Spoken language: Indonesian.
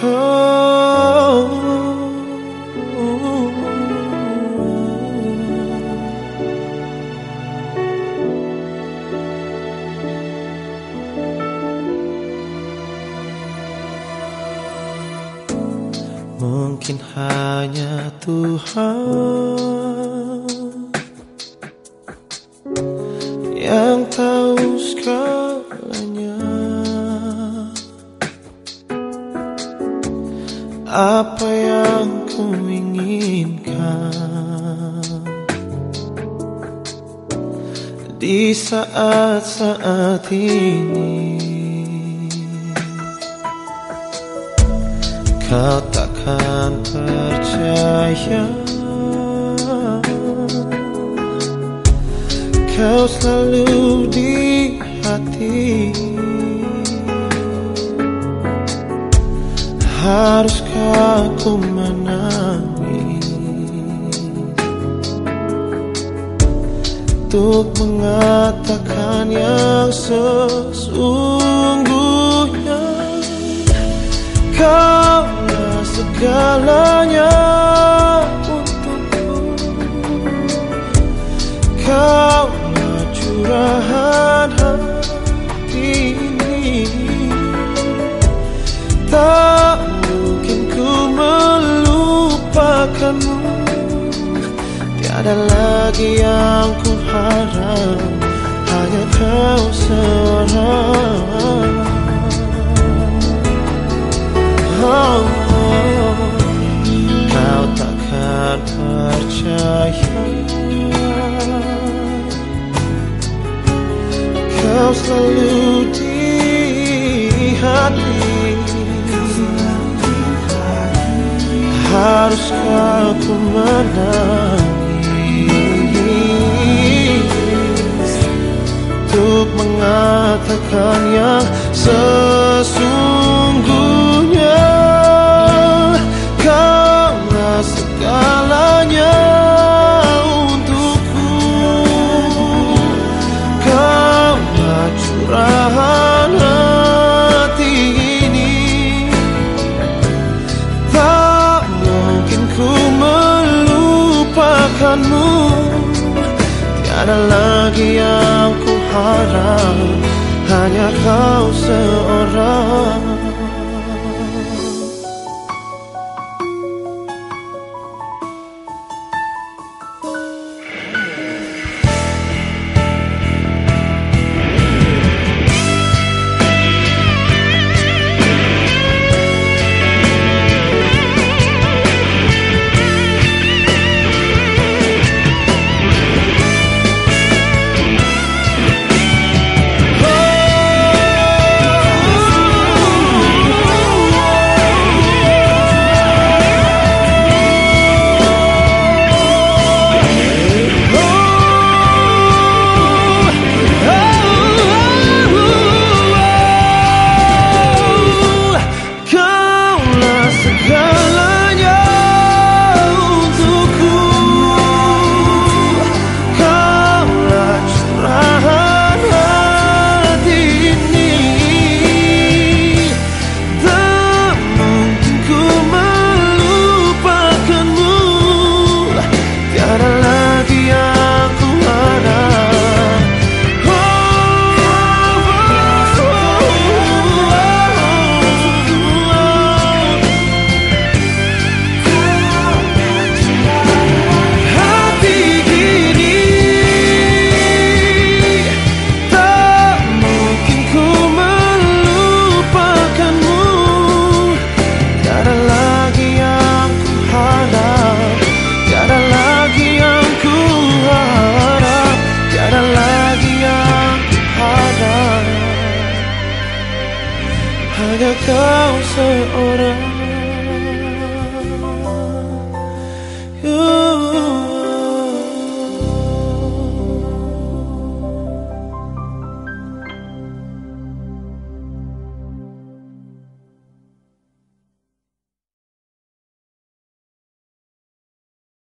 Mungkin hanya Tuhan apa yang ku inginkan? Di saat-saat ini kau takkan percaya. Kau selalu di hati. Haruskah ku menangis Untuk mengatakan yang sesungguhnya Kaulah segalanya Tiada lagi yang ku harap Hanya kau seorang. Oh, Kau takkan percaya. Kau selalu di hati. Haruskah ku menangis mengatakan yang sesungguhnya. Kaulah segalanya untukku. Kaulah curahan hati ini. Tak mungkin ku melupakanmu. Tiada lagi yang ku Hanya kau seorang kau seorang